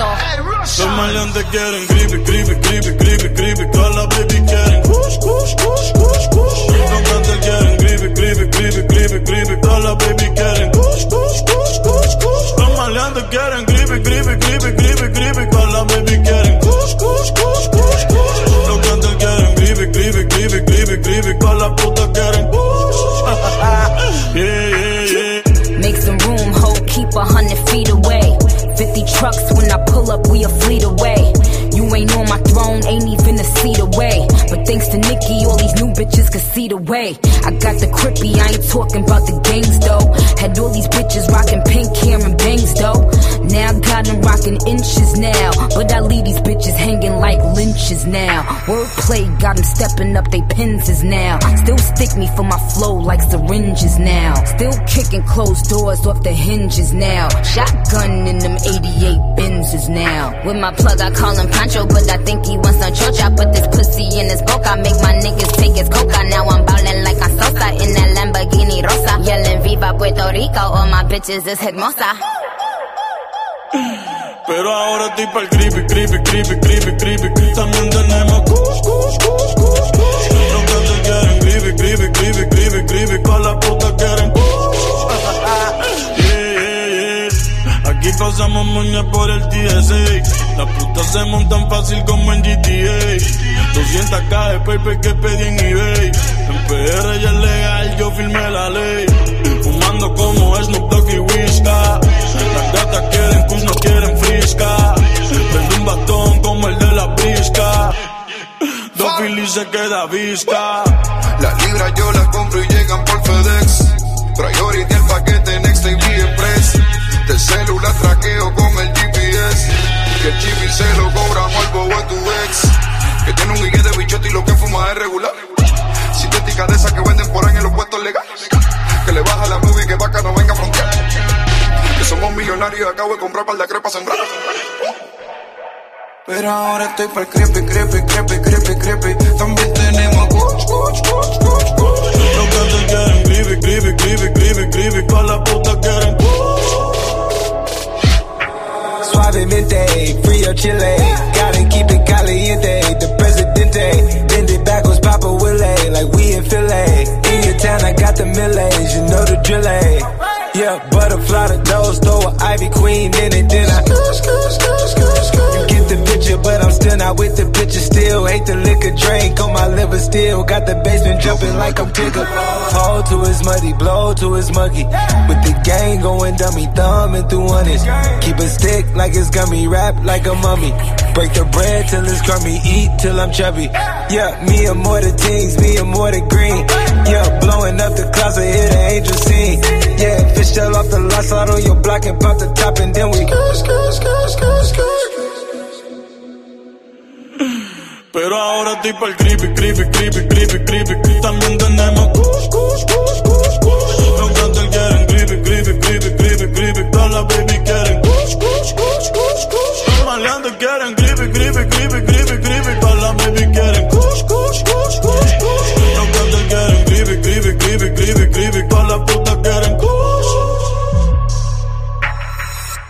esto. Los maleantes quieren gripe, gripe, gripe, gripe, gripe. Todas las baby quieren kush, kush, kush, kush, kush. Los cantantes quieren gripe, gripe, gripe, gripe, gripe. Todas las baby quieren kush, kush, kush, kush, kush. Los maleantes quieren gripe, gripe, gripe, gripe, gripe. Todas las baby quieren kush, kush, kush, thanks to Nicki, all these new bitches can see the way. I got the crippy, I ain't talking about the gangs though. Had all these bitches rocking pink hair and bangs though. Now I got them rocking inches now. But I leave these bitches hanging like lynches now. Wordplay got them stepping up they pins now. Still stick me for my flow like syringes now. Still kicking closed doors off the hinges now. Shotgun in them 88 Benzes now. With my plug, I call him Pancho, but I think he bitches is hermosa. Pero ahora estoy pa'l creepy, creepy, creepy, creepy, creepy. También tenemos kush, kush, kush, kush, kush. Los cantantes quieren creepy, creepy, creepy, creepy, creepy. Con las putas quieren kush. Aquí pasamos moña por el TSA. Las putas se montan fácil como en GTA. 200k de paper que pedí en eBay. En PR ya es legal, yo firmé la ley. Se queda visca. Las libras yo las compro y llegan por FedEx. Priority el paquete Next Day Express. De celular traqueo con el GPS. Que el chip y se lo cobramos al bobo a tu ex. Que tiene un guille de bichote y lo que fuma es regular. Sintética de esas que venden por ahí en los puestos legales. Que le baja la movie que vaca no venga a frontear. Que somos millonarios y acabo de comprar par de crepas sembradas. Pero ahora estoy para el creepy, creepy, creepy, creepy, creepy. Chile. Yeah, butterfly the doors, throw a Ivy Queen in it, then I. You get the picture, but I'm still not with the picture. Still hate the liquor drink on my liver. Still got the basement jumping like I'm Tigger. Hold to his muddy, blow to his muggy. With the gang going dummy, thumbing through honest. Keep a stick like it's gummy, rap like a mummy. Break the bread till it's crummy, eat till I'm chubby. Yeah, me and more the teens, me and more the green. Yeah, blowing up the the Pero ahora estoy pa'l creepy, creepy, creepy, creepy, creepy. También tenemos kush, kush, kush, kush, kush. Los cantantes quieren creepy, creepy, creepy, creepy, creepy. Todas las baby quieren kush, kush, kush, kush, kush. Los maleantes quieren